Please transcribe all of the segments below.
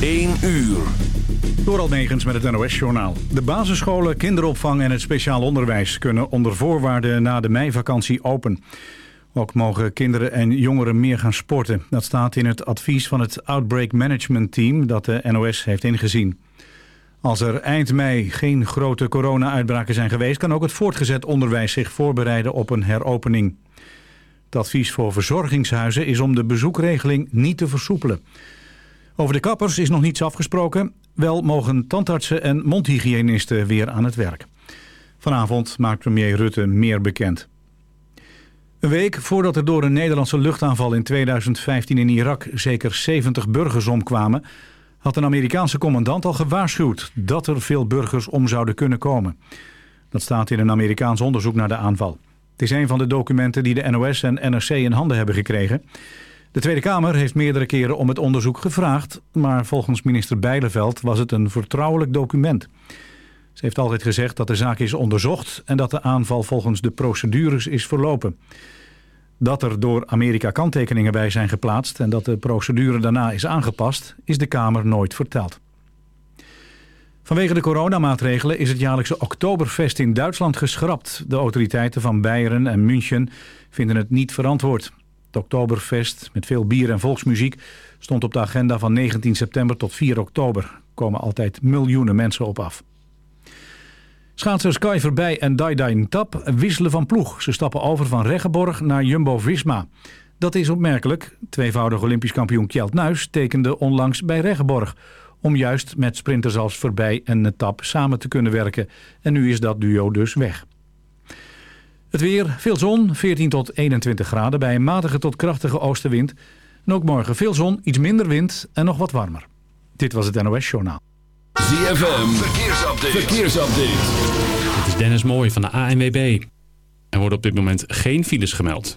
1 uur. Door Almegens met het NOS-journaal. De basisscholen, kinderopvang en het speciaal onderwijs... kunnen onder voorwaarden na de meivakantie open. Ook mogen kinderen en jongeren meer gaan sporten. Dat staat in het advies van het Outbreak Management Team... dat de NOS heeft ingezien. Als er eind mei geen grote corona-uitbraken zijn geweest... kan ook het voortgezet onderwijs zich voorbereiden op een heropening. Het advies voor verzorgingshuizen is om de bezoekregeling niet te versoepelen. Over de kappers is nog niets afgesproken. Wel mogen tandartsen en mondhygiënisten weer aan het werk. Vanavond maakt premier Rutte meer bekend. Een week voordat er door een Nederlandse luchtaanval in 2015 in Irak zeker 70 burgers omkwamen, had een Amerikaanse commandant al gewaarschuwd dat er veel burgers om zouden kunnen komen. Dat staat in een Amerikaans onderzoek naar de aanval. Het is een van de documenten die de NOS en NRC in handen hebben gekregen. De Tweede Kamer heeft meerdere keren om het onderzoek gevraagd... maar volgens minister Bijleveld was het een vertrouwelijk document. Ze heeft altijd gezegd dat de zaak is onderzocht... en dat de aanval volgens de procedures is verlopen. Dat er door Amerika kanttekeningen bij zijn geplaatst... en dat de procedure daarna is aangepast, is de Kamer nooit verteld. Vanwege de coronamaatregelen is het jaarlijkse Oktoberfest in Duitsland geschrapt. De autoriteiten van Beieren en München vinden het niet verantwoord. Het Oktoberfest met veel bier en volksmuziek stond op de agenda van 19 september tot 4 oktober. Er komen altijd miljoenen mensen op af. Schaatsers Kai Verbij en Dai Tap wisselen van ploeg. Ze stappen over van Reggeborg naar Jumbo-Visma. Dat is opmerkelijk. Tweevoudig Olympisch kampioen Kjeld Nuis tekende onlangs bij Reggeborg... om juist met sprinters als Verbij en Tap samen te kunnen werken. En nu is dat duo dus weg. Het weer, veel zon, 14 tot 21 graden bij een matige tot krachtige oostenwind. En ook morgen veel zon, iets minder wind en nog wat warmer. Dit was het NOS Journaal. ZFM, verkeersupdate. verkeersupdate. Dit is Dennis Mooij van de ANWB. Er worden op dit moment geen files gemeld.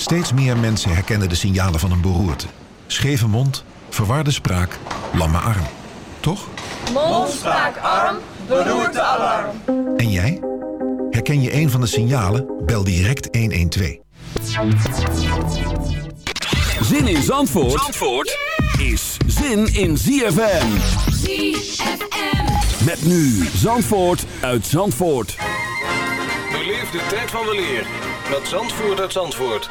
Steeds meer mensen herkennen de signalen van een beroerte. Scheve mond, verwarde spraak, lamme arm. Toch? Mond, spraak, arm, beroerte, alarm. En jij? Herken je een van de signalen? Bel direct 112. Zin in Zandvoort, Zandvoort is zin in ZFM. ZFM. Met nu Zandvoort uit Zandvoort. Beleef de tijd van weleer met Zandvoort uit Zandvoort.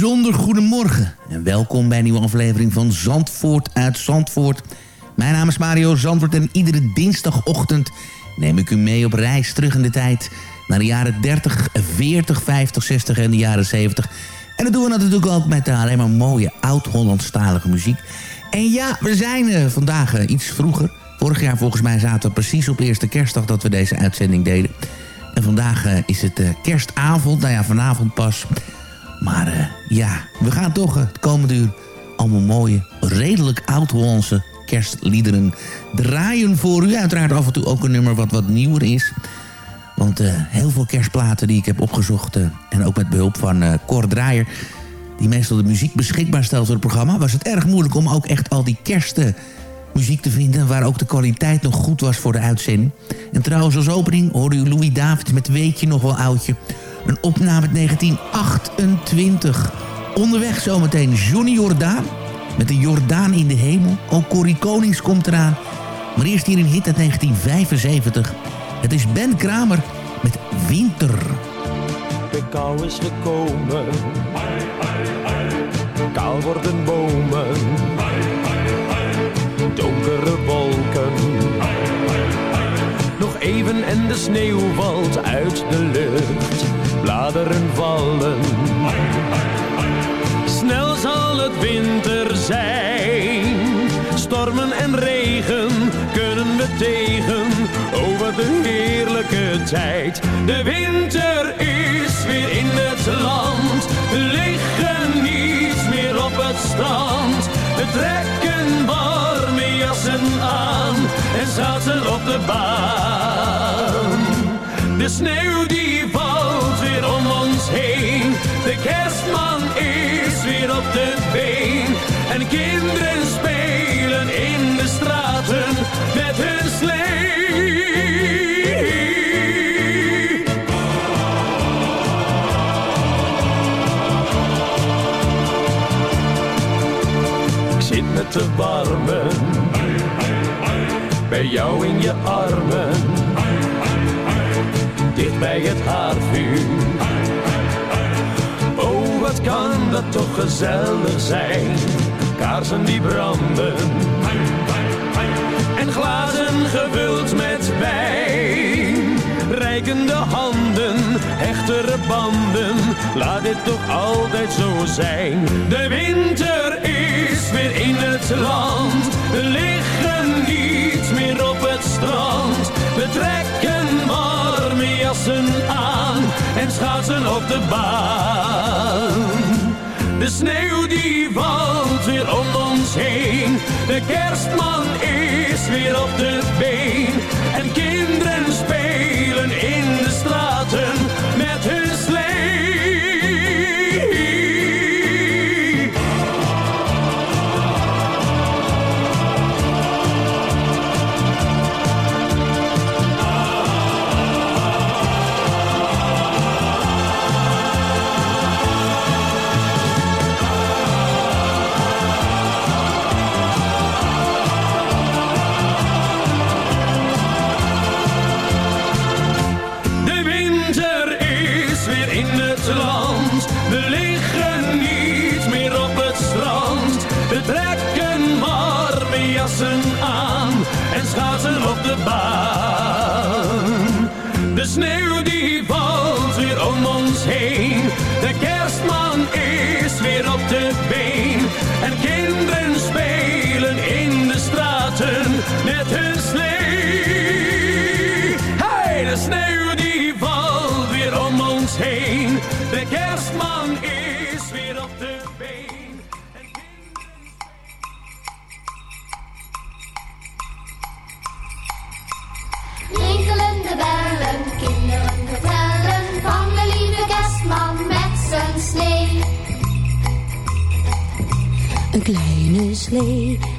Bijzonder goedemorgen en welkom bij een nieuwe aflevering van Zandvoort uit Zandvoort. Mijn naam is Mario Zandvoort en iedere dinsdagochtend neem ik u mee op reis terug in de tijd... naar de jaren 30, 40, 50, 60 en de jaren 70. En dat doen we natuurlijk ook met alleen maar mooie oud-Hollandstalige muziek. En ja, we zijn eh, vandaag eh, iets vroeger. Vorig jaar volgens mij zaten we precies op eerste kerstdag dat we deze uitzending deden. En vandaag eh, is het kerstavond, nou ja, vanavond pas... Maar eh, ja, we gaan toch eh, het komende uur allemaal mooie, redelijk oud-Hollandse kerstliederen draaien voor u. Uiteraard af en toe ook een nummer wat wat nieuwer is. Want eh, heel veel kerstplaten die ik heb opgezocht... en ook met behulp van Cor Draaier... die meestal de muziek beschikbaar stelt voor het programma... was het erg moeilijk om ook echt al die kerstmuziek te vinden... waar ook de kwaliteit nog goed was voor de uitzending. En trouwens als opening hoorde u Louis David met Weet je nog wel oudje... Een opname uit 1928. Onderweg zometeen Johnny Jordaan. Met de Jordaan in de hemel. Ook Corrie Konings komt eraan. Maar eerst hier een hit uit 1975. Het is Ben Kramer met Winter. De kou is gekomen. Kaal worden bomen. Donkere wolken. Nog even en de sneeuw valt uit de lucht. Bladeren vallen. Snel zal het winter zijn. Stormen en regen kunnen we tegen. Oh, wat een heerlijke tijd. De winter is weer in het land. We liggen niet meer op het strand. We trekken warme jassen aan en zaten op de baan. De sneeuw die De kerstman is weer op de been. En kinderen spelen in de straten met hun slee. Ik zit met te warmen. Bij jou in je armen. Dicht bij het haardvuur. Kan dat toch gezellig zijn. Kaarsen die branden. En glazen gevuld met wijn. Rijkende handen, hechtere banden. Laat dit toch altijd zo zijn. De winter is weer in het land. We liggen niet meer op het strand. We trekken warme jassen aan en schaatsen op de baan. De sneeuw die valt weer om ons heen. De kerstman is weer op de been. En kinderen spelen in De sneeuw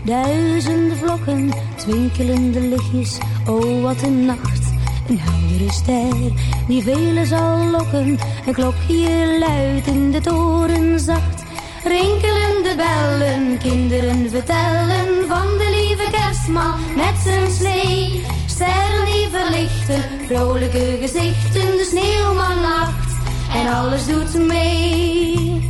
duizenden vlokken, twinkelende lichtjes, oh wat een nacht. Een heldere ster, die velen zal lokken, een klokje luidt in de toren zacht. Rinkelen de bellen, kinderen vertellen van de lieve kerstman met zijn slee. Sterren die verlichten, vrolijke gezichten, de sneeuwman lacht en alles doet mee.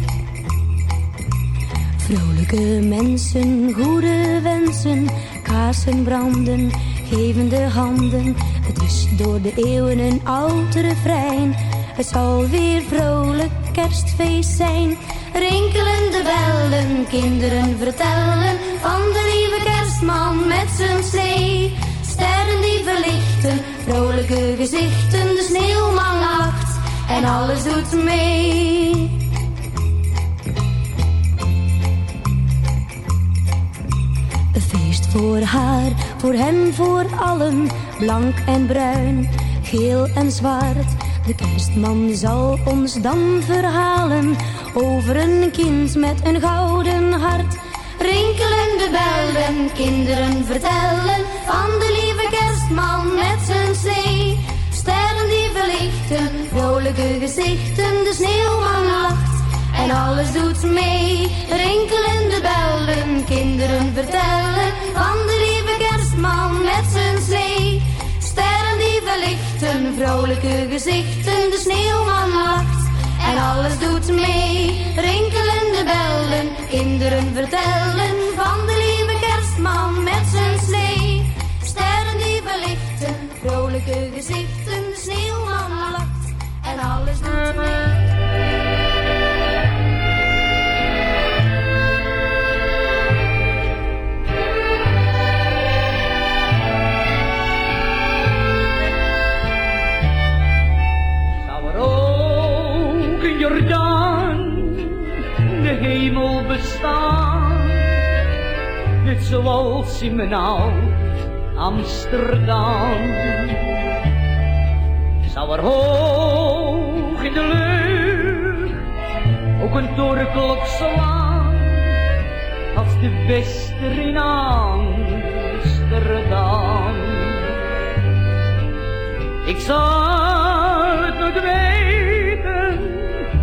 Vrolijke mensen, goede wensen, kaarsen branden, gevende handen. Het is door de eeuwen een oud refrein. Het zal weer vrolijk kerstfeest zijn. Rinkelen de bellen, kinderen vertellen van de lieve kerstman met zijn slee. Sterren die verlichten, vrolijke gezichten, de sneeuwman lacht en alles doet mee. Voor haar, voor hem, voor allen. Blank en bruin, geel en zwart. De kerstman zal ons dan verhalen over een kind met een gouden hart. Rinkelen de bellen, kinderen vertellen van de lieve kerstman met zijn slee. Sterren die verlichten, vrolijke gezichten, de sneeuwman lacht en alles doet mee. Rinkelen de bellen, kinderen vertellen van de lieve kerstman met zijn slee. Sterren die verlichten, vrolijke gezichten, de sneeuwman lacht en alles doet mee. Rinkelen de bellen, kinderen vertellen van de lieve kerstman met zijn slee. Sterren die verlichten, vrolijke gezichten, de sneeuwman lacht en alles doet mee. Hemel bestaan. Net zoals in mijn oud Amsterdam. Zou er hoog in de lucht ook een torenklok slaan. Als de wester in Amsterdam. Ik zal het nooit weten,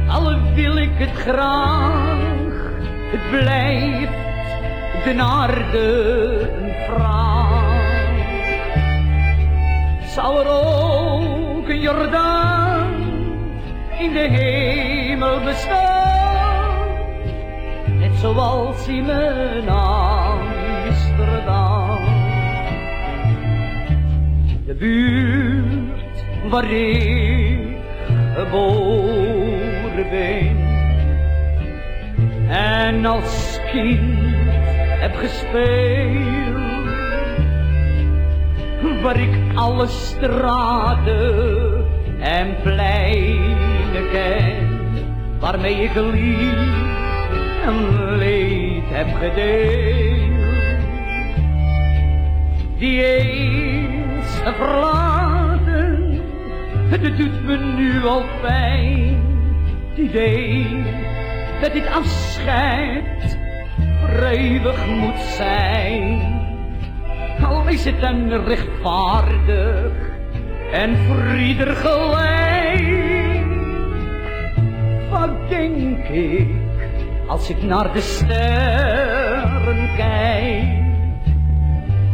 al wil ik het graag. Blijft de aarde een vraag. Zou er ook een Jordaan in de hemel bestaan? Net zoals in mijn Amsterdam. De buurt waar ik geboren ben. En als kind heb gespeeld. Waar ik alle straten en pleinen ken. Waarmee ik lief en leed heb gedeeld. Die eens verlaten, het doet me nu al pijn. Het idee dat dit afscheid voor eeuwig moet zijn. Al is het dan rechtvaardig en voor gelijk. Wat denk ik als ik naar de sterren kijk?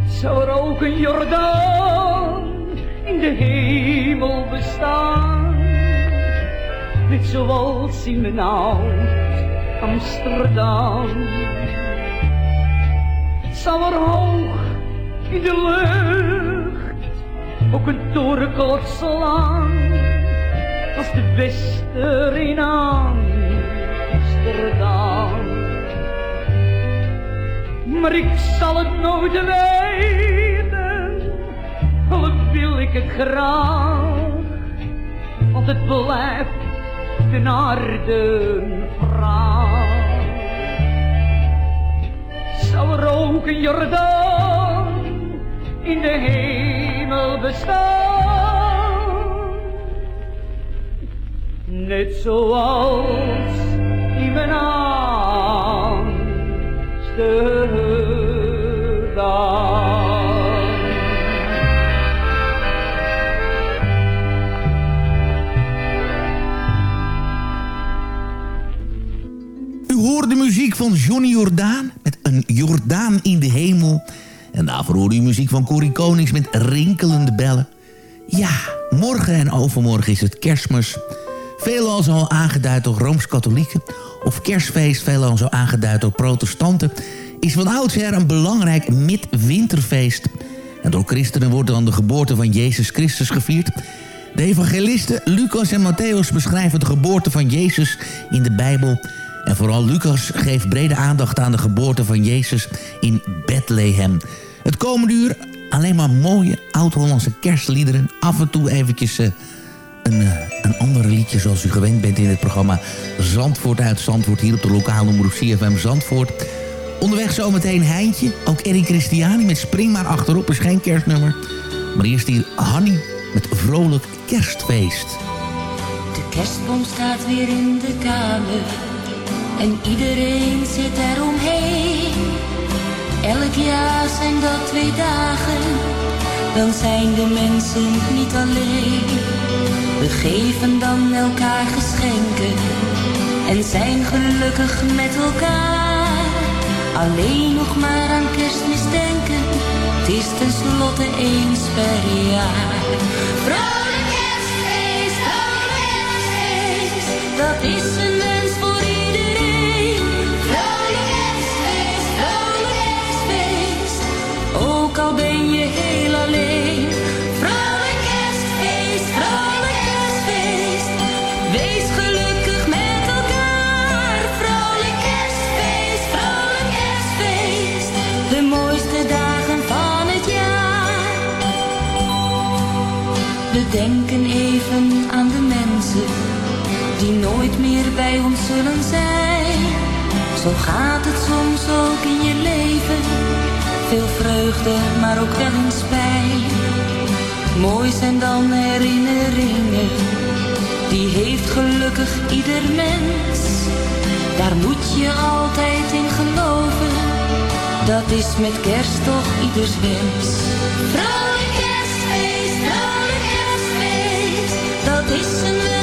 Zou er ook een Jordaan in de hemel bestaan? Net zoals in mijn oud Amsterdam. Zou er hoog in de lucht ook een torenklok slaan? Als de wester in Amsterdam. Maar ik zal het nooit weten, al wil ik het graag. Want het blijft een vraag. Zou er ook een Jordaan in de hemel bestaan? Net zoals in mijn Amsterdam. De muziek van Johnny Jordaan met een Jordaan in de hemel. En daarvoor hoorde u muziek van Corrie Konings met rinkelende bellen. Ja, morgen en overmorgen is het kerstmis. Veelal zo aangeduid door Rooms-Katholieken... of kerstfeest, veelal zo aangeduid door protestanten... is van oudsher een belangrijk midwinterfeest. En door christenen wordt dan de geboorte van Jezus Christus gevierd... De evangelisten Lucas en Matthäus beschrijven de geboorte van Jezus in de Bijbel. En vooral Lucas geeft brede aandacht aan de geboorte van Jezus in Bethlehem. Het komende uur alleen maar mooie oud-Hollandse kerstliederen. Af en toe eventjes eh, een, eh, een andere liedje zoals u gewend bent in het programma Zandvoort uit Zandvoort. Hier op de lokale omroep CFM Zandvoort. Onderweg zometeen Heintje. Ook Erik Christiani met Spring maar achterop is geen kerstnummer. Maar eerst hier Hanny met Vrolijk Kerstfeest. De kerstboom staat weer in de kamer en iedereen zit eromheen. Elk jaar zijn dat twee dagen, dan zijn de mensen niet alleen. We geven dan elkaar geschenken en zijn gelukkig met elkaar. Alleen nog maar aan kerstmis denken, het is tenslotte eens per jaar. Vrolijk kerstfeest, vrolijk kerstfeest, dat is een denken even aan de mensen die nooit meer bij ons zullen zijn. Zo gaat het soms ook in je leven. Veel vreugde, maar ook wel eens pijn. Mooi zijn dan herinneringen. Die heeft gelukkig ieder mens. Daar moet je altijd in geloven. Dat is met kerst toch ieders wens. Dat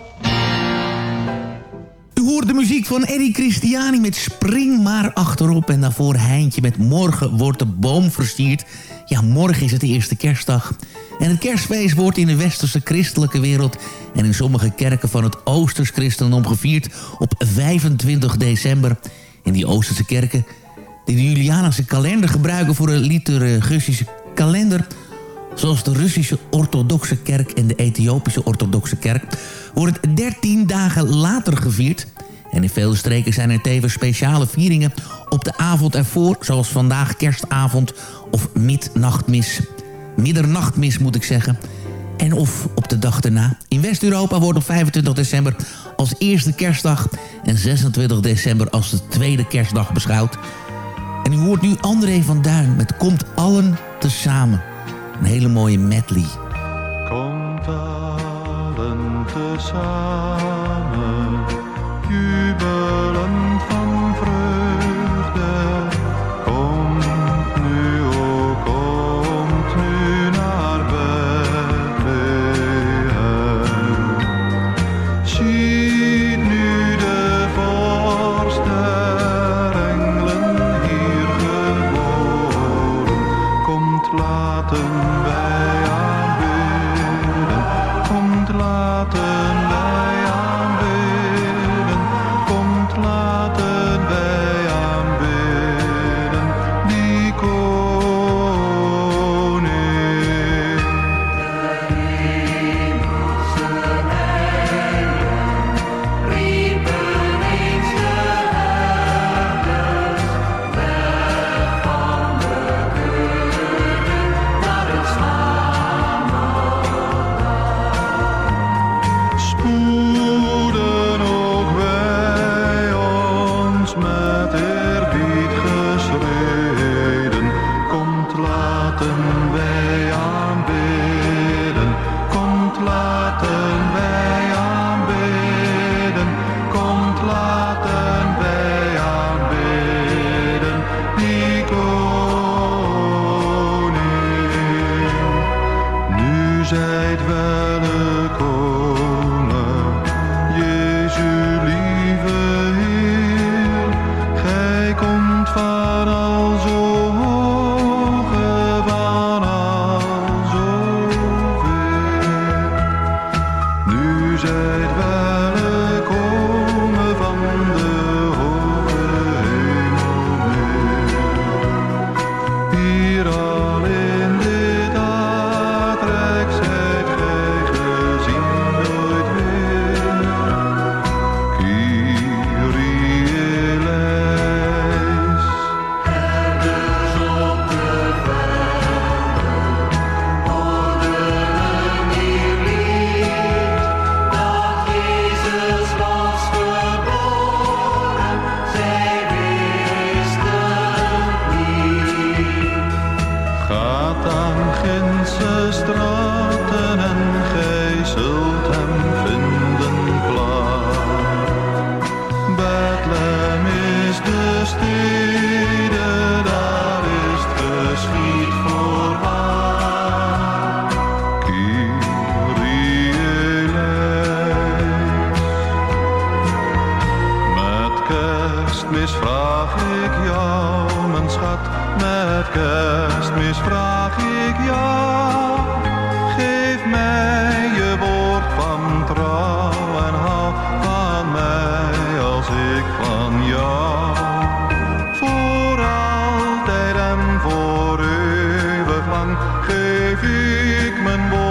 Hoort de muziek van Eddie Christiani met Spring maar achterop. En daarvoor Heintje met Morgen wordt de boom versierd. Ja, morgen is het de eerste kerstdag. En het kerstfeest wordt in de westerse christelijke wereld... en in sommige kerken van het oosters christendom gevierd op 25 december. In die oosterse kerken die de Julianische kalender gebruiken voor een liturgische kalender... zoals de Russische orthodoxe kerk en de Ethiopische orthodoxe kerk... wordt het 13 dagen later gevierd... En in vele streken zijn er tevens speciale vieringen op de avond ervoor... zoals vandaag kerstavond of midnachtmis. Middernachtmis moet ik zeggen. En of op de dag daarna. In West-Europa wordt op 25 december als eerste kerstdag... en 26 december als de tweede kerstdag beschouwd. En u hoort nu André van Duin met Komt allen tezamen. Een hele mooie medley. Komt allen tezamen, Komt geef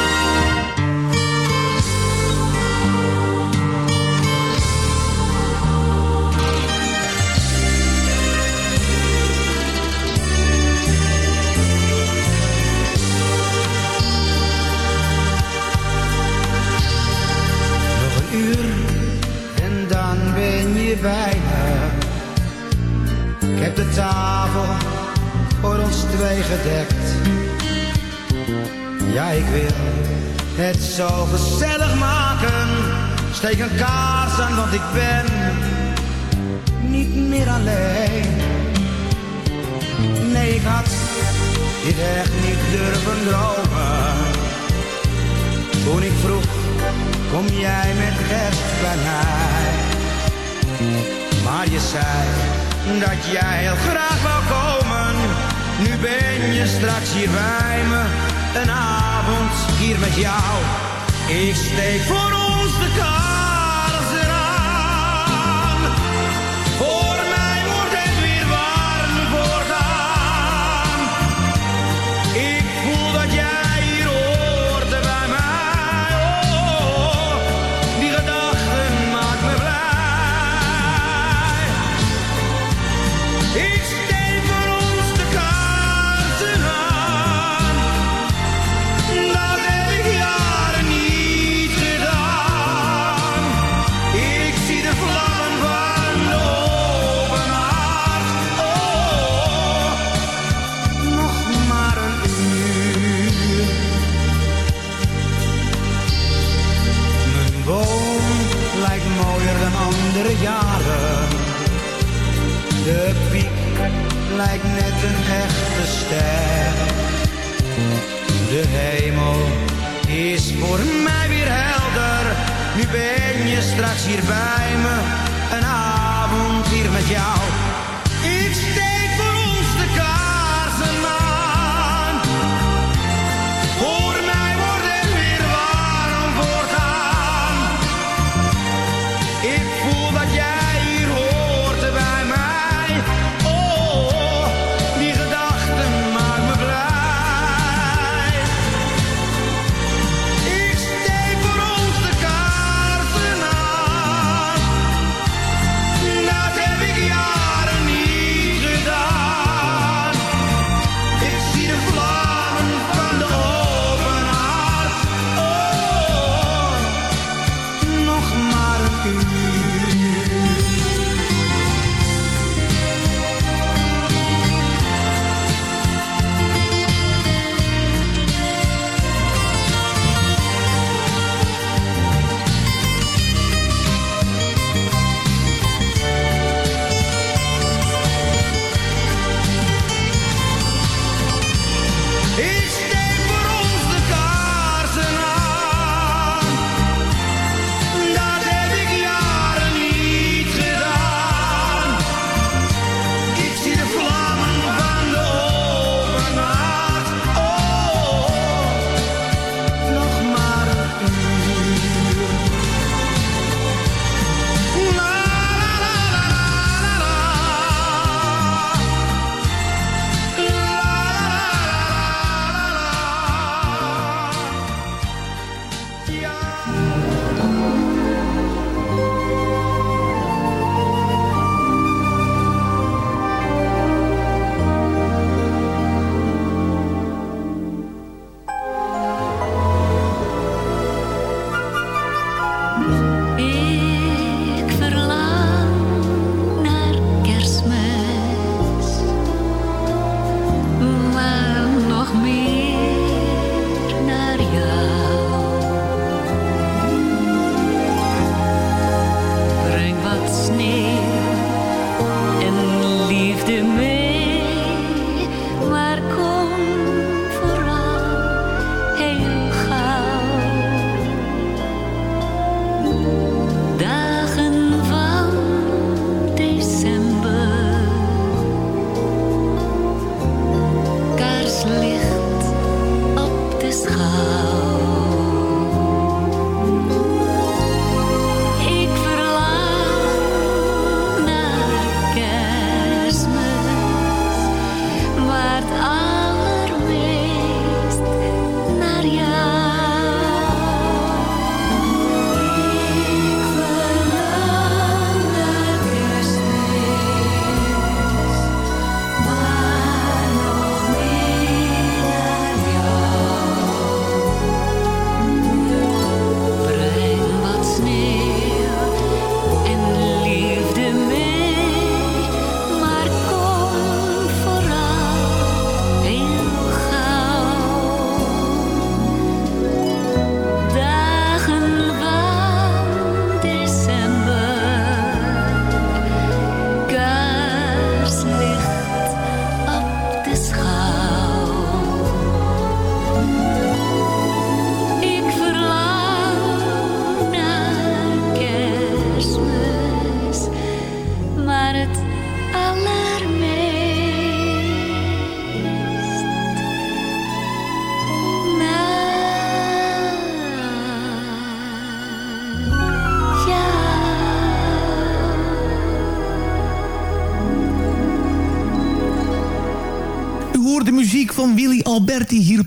Tafel voor ons twee gedekt. Ja, ik wil het zo gezellig maken. Steek een kaars aan, want ik ben niet meer alleen. Nee, ik had dit echt niet durven dromen. Toen ik vroeg, kom jij met kerst bij mij? Maar je zei dat jij heel graag wou komen. Nu ben je straks hier bij me, een avond hier met jou. Ik steek voor jaren. De piek lijkt net een echte ster. De hemel is voor mij weer helder. Nu ben je straks hier bij me, een avond hier met jou.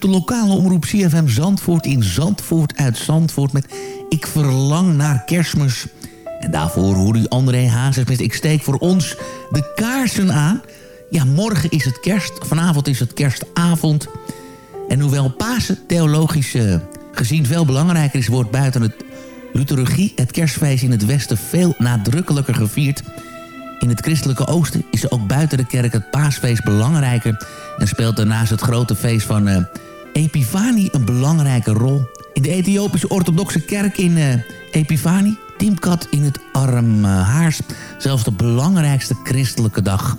De lokale omroep CFM Zandvoort in Zandvoort uit Zandvoort met Ik verlang naar kerstmis. En daarvoor hoorde u André Hazes met Ik steek voor ons de kaarsen aan. Ja, morgen is het kerst, vanavond is het kerstavond. En hoewel Pasen theologisch eh, gezien veel belangrijker is... wordt buiten het liturgie het kerstfeest in het westen veel nadrukkelijker gevierd... In het christelijke oosten is ook buiten de kerk het paasfeest belangrijker... en speelt daarnaast het grote feest van eh Epifani een belangrijke rol. In de Ethiopische orthodoxe kerk in eh Epifani... Timkat in het Armhaars zelfs de belangrijkste christelijke dag.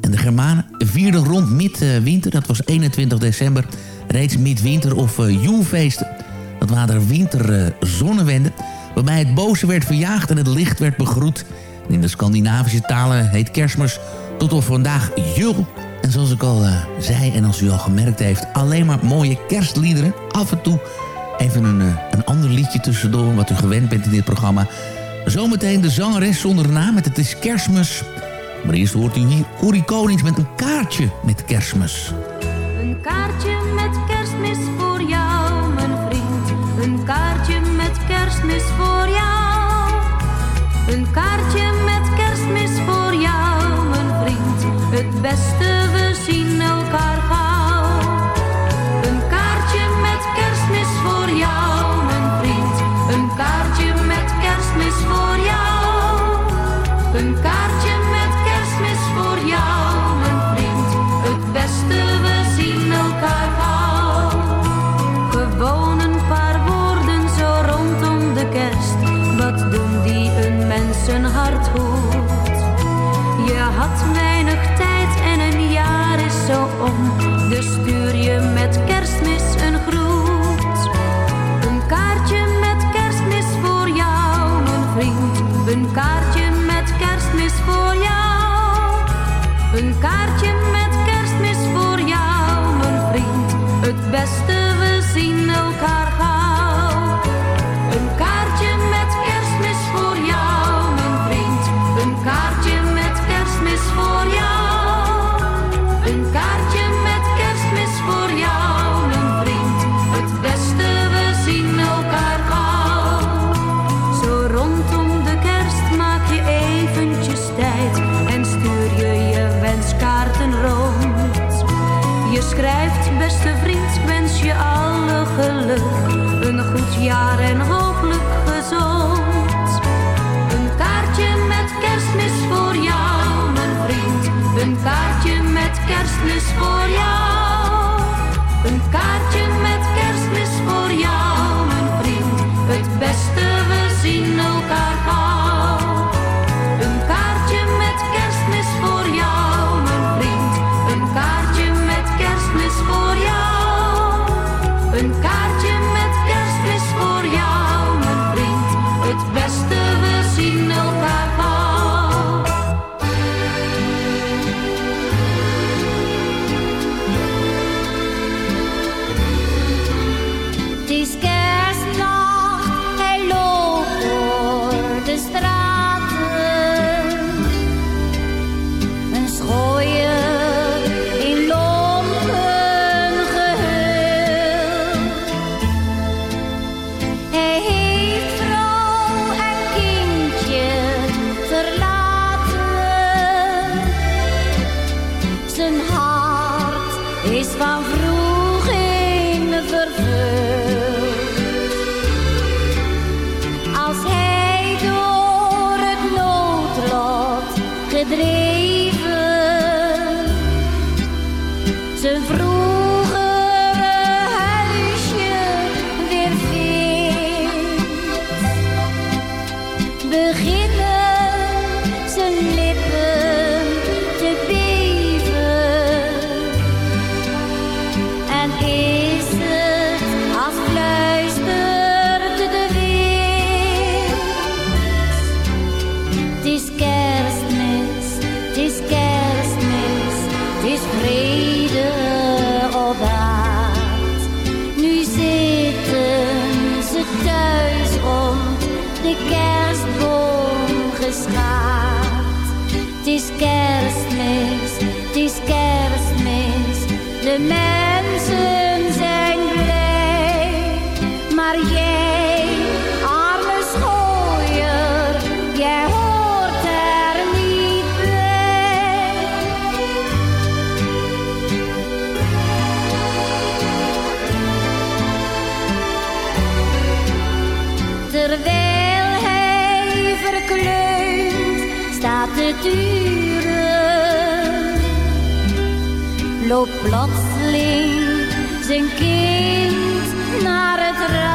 En de Germanen vierden rond midwinter, dat was 21 december... reeds midwinter of uh, joelfeesten. Dat waren er winterzonnewenden... waarbij het boze werd verjaagd en het licht werd begroet... In de Scandinavische talen heet kerstmis tot op vandaag jul. En zoals ik al eh, zei en als u al gemerkt heeft... alleen maar mooie kerstliederen. Af en toe even een, eh, een ander liedje tussendoor... wat u gewend bent in dit programma. Zometeen de zangeres zonder naam met Het is kerstmis. Maar eerst hoort u hier Corrie Konings met een kaartje met kerstmis. Een kaartje Loopt plotseling zijn kind naar het raam.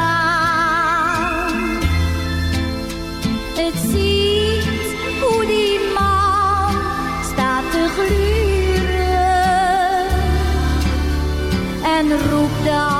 вода.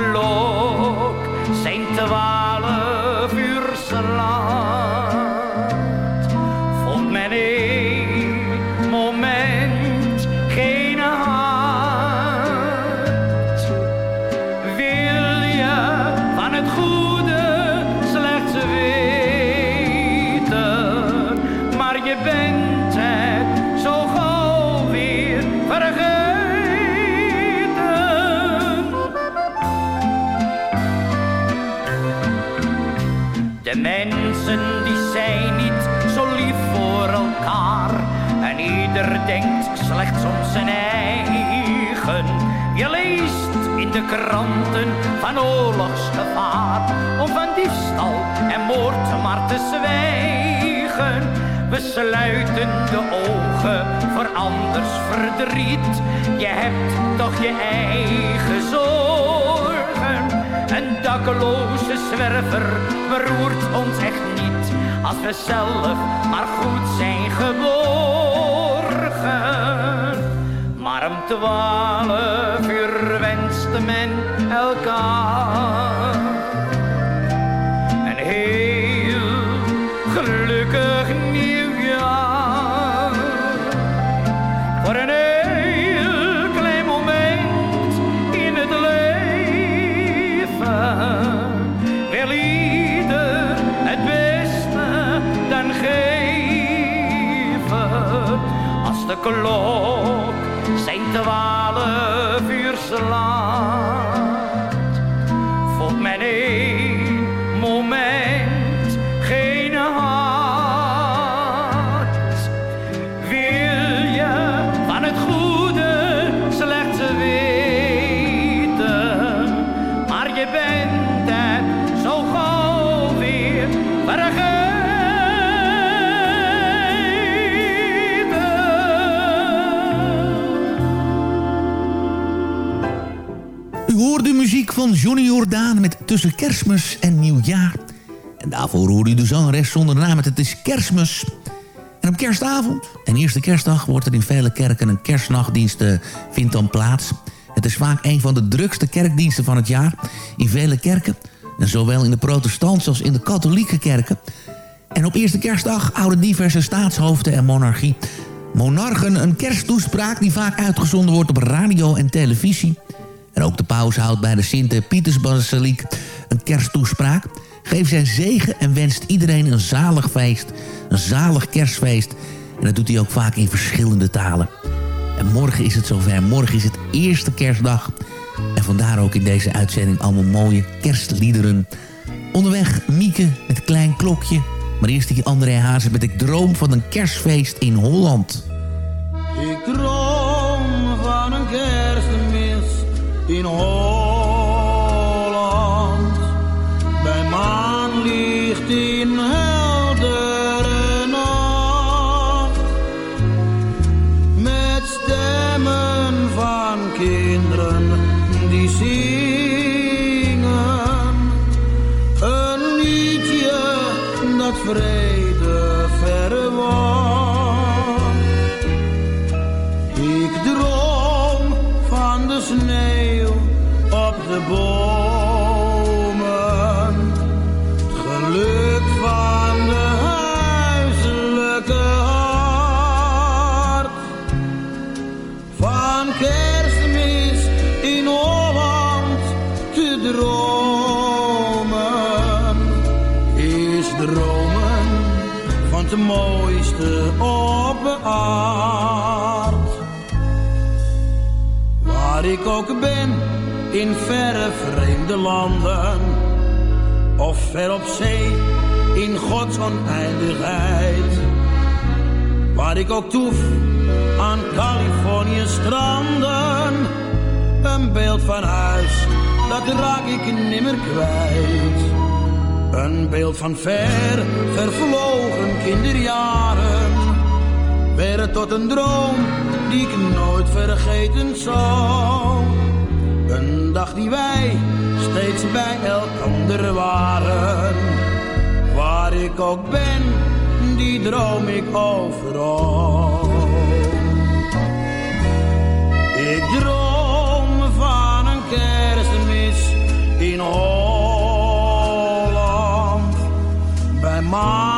Als de kranten van oorlogsgevaar. Om van diefstal en moord maar te zwijgen. We sluiten de ogen voor anders verdriet. Je hebt toch je eigen zorgen. Een dakkeloze zwerver beroert ons echt niet. Als we zelf maar goed zijn geborgen. Maar om twaalf uur men elkaar. Een heel gelukkig nieuwjaar. Voor een heel klein moment in het leven. Wil ieder het beste dan geven. Als de klok zijn twaalf uur salon. Tussen Kerstmis en Nieuwjaar. En daarvoor hoorde u de zangeres zonder naam Het is Kerstmis. En op kerstavond en eerste kerstdag wordt er in vele kerken een kerstnachtdienst eh, vindt dan plaats. Het is vaak een van de drukste kerkdiensten van het jaar in vele kerken. En zowel in de protestantse als in de katholieke kerken. En op eerste kerstdag houden diverse staatshoofden en monarchie monarchen een kersttoespraak die vaak uitgezonden wordt op radio en televisie. En ook de paus houdt bij de Sint-Pietersbasiliek een kersttoespraak. Geeft zijn zegen en wenst iedereen een zalig feest. Een zalig kerstfeest. En dat doet hij ook vaak in verschillende talen. En morgen is het zover. Morgen is het eerste kerstdag. En vandaar ook in deze uitzending allemaal mooie kerstliederen. Onderweg Mieke met Klein Klokje. Maar eerst die André Hazes met Ik droom van een kerstfeest in Holland. Ik droom in Holland. Bij maanlicht in heldere nacht. Met stemmen van kinderen die zingen. Een liedje dat vrede verwacht. Ik droom van de sneeuw de bomen. Geluk van de huiselijke hart. Van kerstmis in Holland te dromen. Is dromen van het mooiste op aard. Waar ik ook ben, in verre vreemde landen. Of ver op zee, in Gods oneindigheid. Waar ik ook toef, aan Californië stranden. Een beeld van huis, dat raak ik nimmer kwijt. Een beeld van ver, vervlogen kinderjaren. Werden tot een droom die ik nooit vergeten zal. Een dag die wij steeds bij elkander waren. Waar ik ook ben, die droom ik overal. Ik droom van een kerstmis in Holland. Bij maanlicht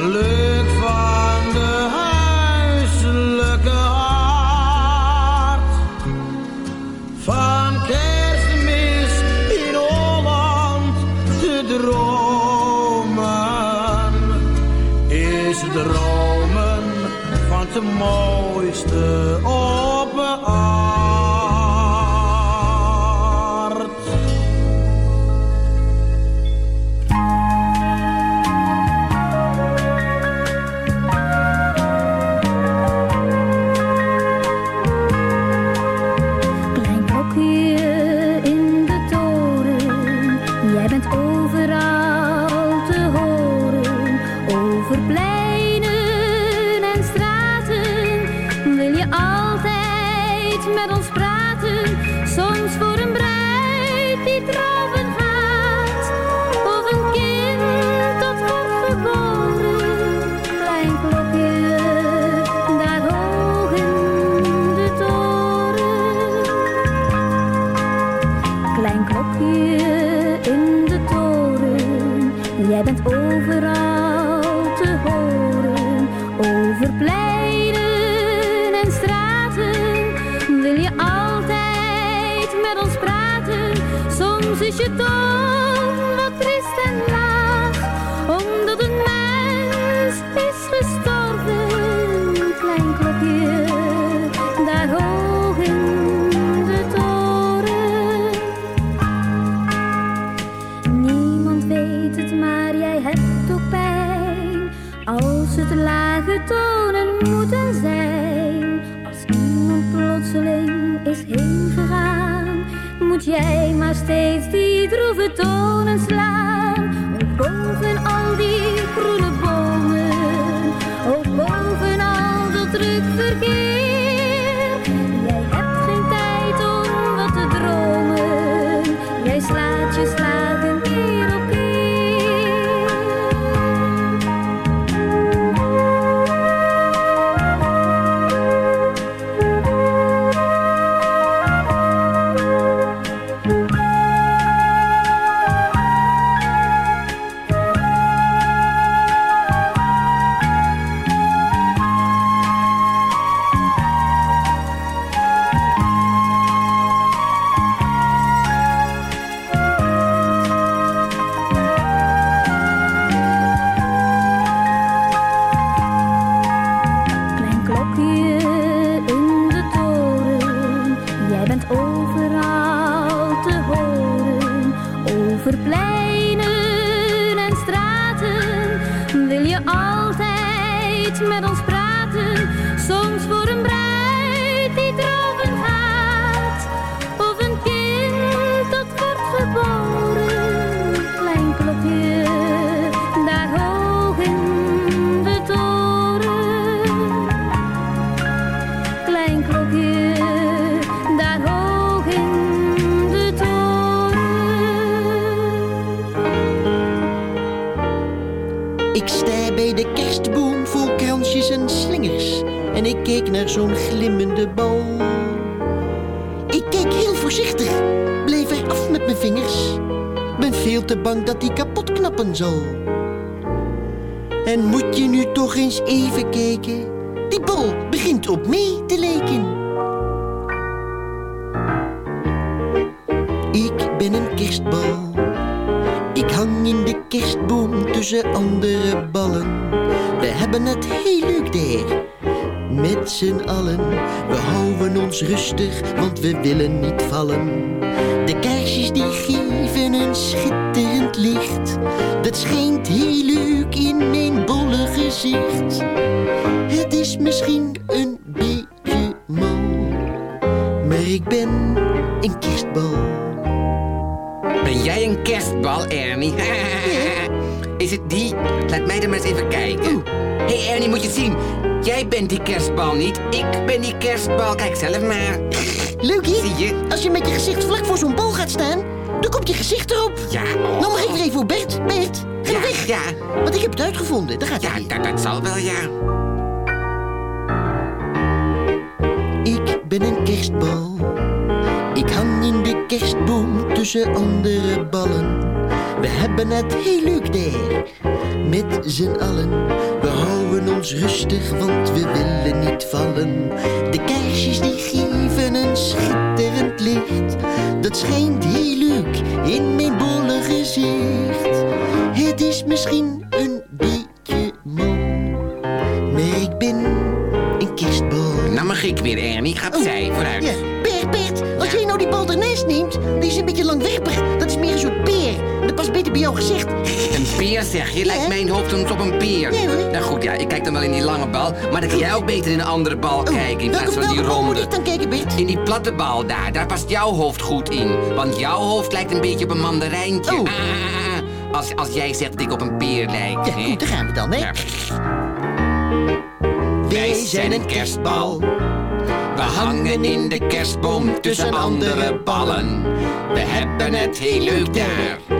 geluk van de huiselijke hart. Van kerstmis in Holland te dromen. Is dromen want de mooiste jij maar steeds die droeve tonen slaan. En moet je nu toch eens even kijken? Die bal begint op mij te lijken. Ik ben een kerstbal. Ik hang in de kerstboom tussen andere ballen. We hebben het heel leuk daar. Met z'n allen, we houden ons rustig, want we willen niet vallen. De kaarsjes die geven een schitterend licht. Dat schijnt heel leuk in mijn bolle gezicht. Het is misschien een beetje mal, maar ik ben een kerstbal. Ben jij een kerstbal, Ernie? Is het die? Laat mij er maar eens even kijken. Hé hey Ernie, moet je zien. Jij bent die kerstbal niet. Ik ben die kerstbal. Kijk zelf maar. Leukie, Zie je? als je met je gezicht vlak voor zo'n bal gaat staan, dan komt je gezicht erop. Ja, oh. Nou mag ik weer even voor Bert. Bert, ga nou weg. Ja, Want ik heb het uitgevonden. Daar gaat ja hij. dat, dat zal wel, ja. Ik ben een kerstbal. Ik hang in de kerstboom tussen andere ballen. We hebben het heel leuk daar. Met z'n allen. We houden ons rustig, want we willen niet vallen. De kaarsjes die geven een schitterend licht. Dat schijnt heel leuk in mijn bolle gezicht. Het is misschien een beetje mal. Maar ik ben mag ik weer, Ernie. Ga opzij, vooruit. Ja, Bert, Bert, als jij nou die bal neemt, die is een beetje langwerpig. Dat is meer een soort peer. Dat past beter bij jouw gezicht. Peer zeg je? Lijkt mijn hoofd dan op een peer. Nou goed, ja, ik kijk dan wel in die lange bal. Maar dan kan jij ook beter in een andere bal kijken. In plaats van die ronde. dan kijken, Bert? In die platte bal daar, daar past jouw hoofd goed in. Want jouw hoofd lijkt een beetje op een mandarijntje. Ah, als, als jij zegt dat ik op een peer lijk. Ja, goed, daar gaan we dan, hè? Wij zijn een kerstbal. We hangen in de kerstboom tussen andere ballen. We hebben het heel leuk daar.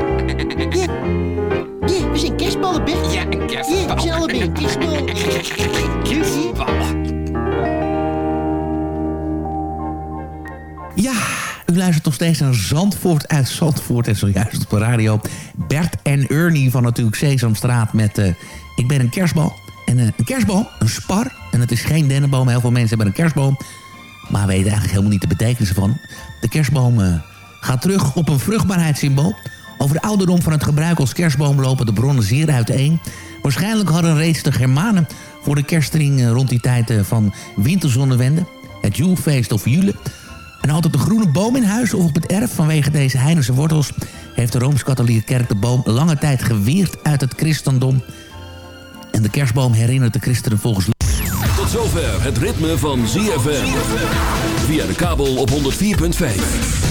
Ja, een kerstbal. Ja, een kerstbal. Kerstbal. Ja, u luistert nog steeds naar Zandvoort uit Zandvoort. En zojuist op de radio Bert en Ernie van natuurlijk Sesamstraat met... eh, ik ben een kerstbal. En eh, een kerstboom, een spar. En het is geen dennenboom. Heel veel mensen hebben een kerstboom. Maar weten eigenlijk helemaal niet de betekenis ervan. De kerstboom eh, gaat terug op een vruchtbaarheidssymbool. Over de ouderdom van het gebruik als kerstboom lopen de bronnen zeer uiteen. Waarschijnlijk hadden reeds de Germanen voor de kerstring eh, rond die tijd eh, van winterzonnewende. Het Joelfeest of Jule. En altijd een groene boom in huis of op het erf vanwege deze heidense wortels... heeft de Rooms-Katholieke Kerk de boom lange tijd geweerd uit het christendom. En de kerstboom herinnert de christenen volgens... Tot zover het ritme van ZFM. Via de kabel op 104.5.